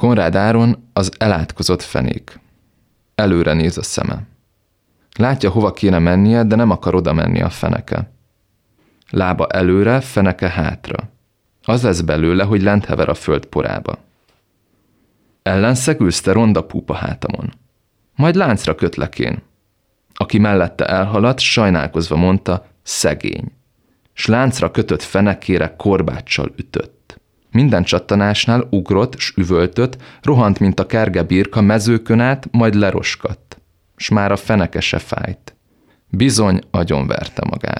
Konrád Áron az elátkozott fenék. Előre néz a szeme. Látja, hova kéne mennie, de nem akar oda menni a feneke. Lába előre, feneke hátra. Az lesz belőle, hogy lent hever a föld porába. Ellenszegülsz ronda púpa hátamon. Majd láncra kötlekén. Aki mellette elhaladt, sajnálkozva mondta, szegény. S láncra kötött fenekére korbáccsal ütött. Minden csattanásnál ugrott s üvöltött, rohant, mint a kerge birka mezőkön át, majd leroskadt. S már a feneke se fájt. Bizony agyonverte magát.